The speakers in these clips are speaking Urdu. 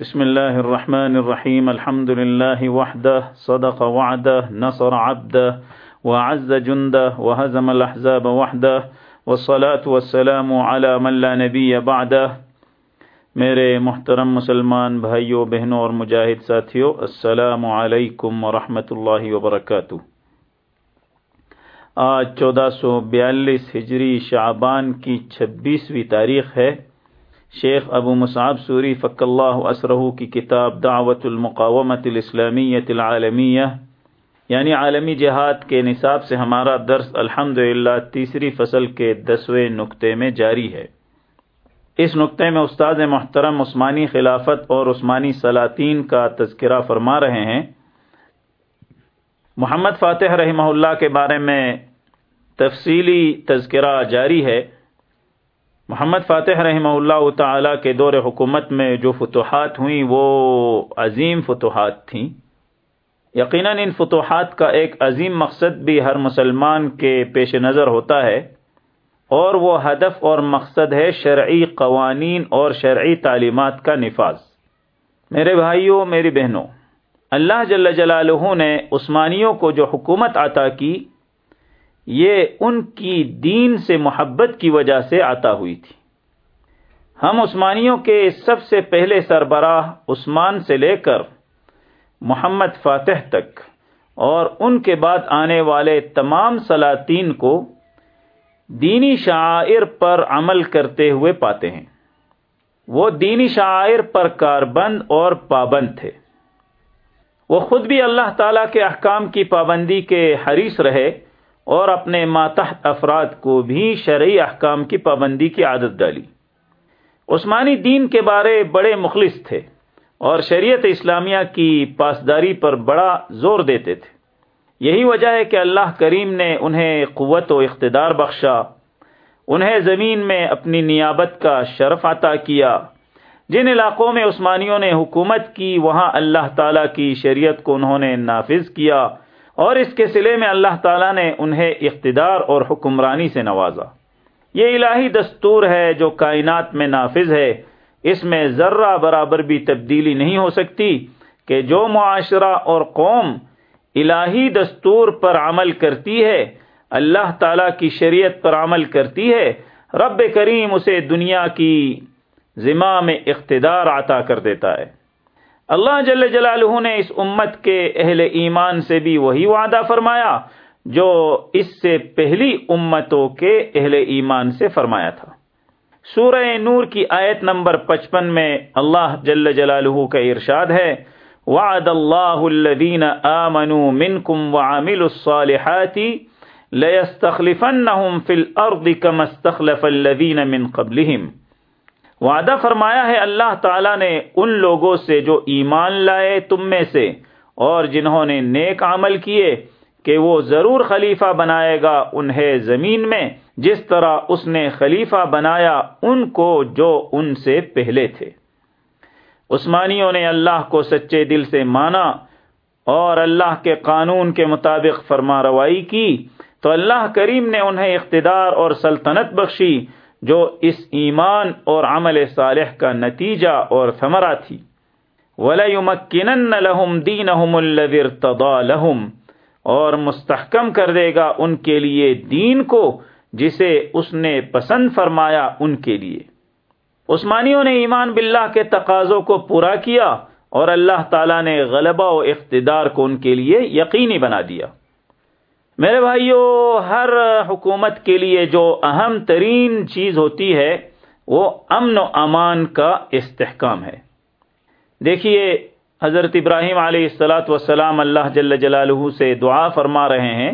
بسم الله الرحمن الرحيم الحمد لله وحده صدق وعده نصر عبده وعز جنده وهزم الأحزاب وحده والصلاة والسلام على من لا نبي بعده میرے محترم مسلمان بھائیوں بہنوں اور مجاہد ساتھیوں السلام علیکم ورحمۃ اللہ وبرکاتہ۔ آج چودہ سو بیالیس ہجری شعبان کی چھبیسویں تاریخ ہے۔ شیخ ابو مصعب سوری فق اللہ اسرہ کی کتاب دعوت المقامت الاسلامیت العالمیہ یعنی عالمی جہاد کے نصاب سے ہمارا درس الحمد تیسری فصل کے دسویں نقطے میں جاری ہے۔ اس نقطے میں استاد محترم عثمانی خلافت اور عثمانی سلاطین کا تذکرہ فرما رہے ہیں۔ محمد فاتح رحمہ اللہ کے بارے میں تفصیلی تذکرہ جاری ہے۔ محمد فاتح رحمہ اللہ تعالی کے دور حکومت میں جو فتوحات ہوئیں وہ عظیم فتوحات تھیں۔ یقیناً ان فتوحات کا ایک عظیم مقصد بھی ہر مسلمان کے پیش نظر ہوتا ہے اور وہ ہدف اور مقصد ہے شرعی قوانین اور شرعی تعلیمات کا نفاذ۔ میرے بھائیوں، میری بہنوں، اللہ جل جلالہ نے عثمانیوں کو جو حکومت عطا کی یہ ان کی دین سے محبت کی وجہ سے آتا ہوئی تھی۔ ہم عثمانیوں کے سب سے پہلے سربراہ عثمان سے لے کر محمد فاتح تک اور ان کے بعد آنے والے تمام سلاطین کو دینی شاعر پر عمل کرتے ہوئے پاتے ہیں۔ وہ دینی شاعر پر کاربند اور پابند تھے۔ وہ خود بھی اللہ تعالی کے احکام کی پابندی کے حریث رہے۔ اور اپنے ماتحت افراد کو بھی شرعی احکام کی پابندی کی عادت ڈالی۔ عثمانی دین کے بارے بڑے مخلص تھے اور شریعت اسلامیہ کی پاسداری پر بڑا زور دیتے تھے۔ یہی وجہ ہے کہ اللہ کریم نے انہیں قوت و اقتدار بخشا، انہیں زمین میں اپنی نیابت کا شرف عطا کیا، جن علاقوں میں عثمانیوں نے حکومت کی، وہاں اللہ تعالی کی شریعت کو انہوں نے نافذ کیا۔ اور اس کے سلے میں اللہ تعالیٰ نے انہیں اقتدار اور حکمرانی سے نوازا۔ یہ الہی دستور ہے جو کائنات میں نافذ ہے۔ اس میں ذرہ برابر بھی تبدیلی نہیں ہو سکتی کہ جو معاشرہ اور قوم الہی دستور پر عمل کرتی ہے، اللہ تعالی کی شریعت پر عمل کرتی ہے، رب کریم اسے دنیا کی ذمہ میں اقتدار عطا کر دیتا ہے۔ اللہ جل جلالہ نے اس امت کے اہل ایمان سے بھی وہی وعدہ فرمایا جو اس سے پہلی امتوں کے اہل ایمان سے فرمایا تھا۔ سورہ نور کی آیت نمبر پچپن میں اللہ جل جلالہ کا ارشاد ہے، وعد اللہ الذین آمنوا منکم وعملوا الصالحات لیستخلفنہم فی الارض کما استخلف الذین من قبلہم۔ وعدہ فرمایا ہے اللہ تعالیٰ نے ان لوگوں سے جو ایمان لائے تم میں سے اور جنہوں نے نیک عمل کیے کہ وہ ضرور خلیفہ بنائے گا انہیں زمین میں جس طرح اس نے خلیفہ بنایا ان کو جو ان سے پہلے تھے۔ عثمانیوں نے اللہ کو سچے دل سے مانا اور اللہ کے قانون کے مطابق فرما روائی کی تو اللہ کریم نے انہیں اقتدار اور سلطنت بخشی جو اس ایمان اور عمل صالح کا نتیجہ اور ثمرہ تھی۔ وَلَيُمَكِّنَنَّ لَهُمْ دِينَهُمُ الَّذِي ارْتَضَى لَهُمْ۔ اور مستحکم کر دے گا ان کے لیے دین کو جسے اس نے پسند فرمایا ان کے لیے۔ عثمانیوں نے ایمان باللہ کے تقاضوں کو پورا کیا اور اللہ تعالیٰ نے غلبہ و اقتدار کو ان کے لیے یقینی بنا دیا۔ میرے بھائیوں ہر حکومت کے لیے جو اہم ترین چیز ہوتی ہے، وہ امن و امان کا استحکام ہے۔ دیکھیے، حضرت ابراہیم علیہ السلاۃ وسلام اللہ جل جلالہ سے دعا فرما رہے ہیں۔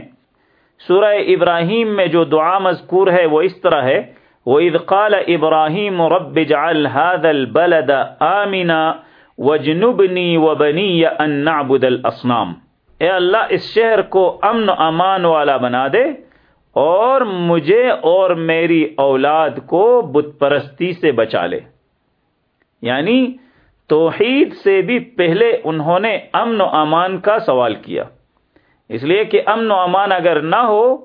سورہ ابراہیم میں جو دعا مذکور ہے، وہ اس طرح ہے۔ وہ ادقال ابراہیم رب جعل هذا البلد آمنا وجنبنی وبنی ان نعبد الاصنام اے اللہ، اس شہر کو امن و امان والا بنا دے اور مجھے اور میری اولاد کو بت پرستی سے بچا لے۔ یعنی توحید سے بھی پہلے انہوں نے امن و امان کا سوال کیا۔ اس لیے کہ امن و امان اگر نہ ہو،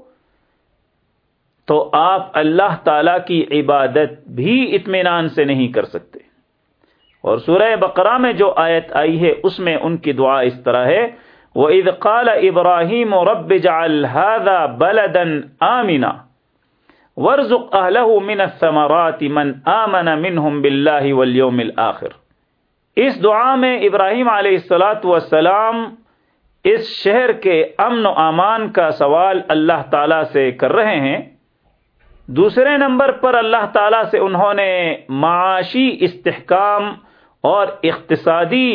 تو آپ اللہ تعالی کی عبادت بھی اطمینان سے نہیں کر سکتے۔ اور سورہ بقرہ میں جو آیت آئی ہے، اس میں ان کی دعا اس طرح ہے۔ وہ عید قال ابراہیم و رب جا بلدن آمنا ورژ من الثمرات من آمن منهم بالله واليوم الآخر اس دعا میں ابراہیم علیہ السلاۃ والسلام اس شہر کے امن و امان کا سوال اللہ تعالی سے کر رہے ہیں۔ دوسرے نمبر پر اللہ تعالی سے انہوں نے معاشی استحکام اور اقتصادی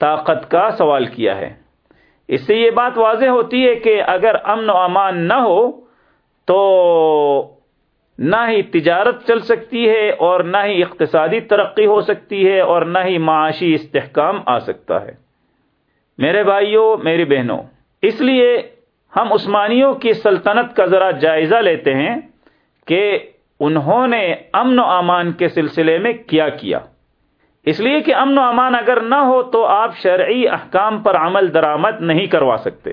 طاقت کا سوال کیا ہے۔ اس سے یہ بات واضح ہوتی ہے کہ اگر امن و امان نہ ہو تو نہ ہی تجارت چل سکتی ہے اور نہ ہی اقتصادی ترقی ہو سکتی ہے اور نہ ہی معاشی استحکام آ سکتا ہے۔ میرے بھائیوں، میری بہنوں، اس لیے ہم عثمانیوں کی سلطنت کا ذرا جائزہ لیتے ہیں کہ انہوں نے امن و امان کے سلسلے میں کیا کیا۔ اس لیے کہ امن و امان اگر نہ ہو تو آپ شرعی احکام پر عمل درآمد نہیں کروا سکتے۔